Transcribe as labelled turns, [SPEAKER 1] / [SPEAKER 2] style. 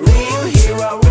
[SPEAKER 1] Real hero,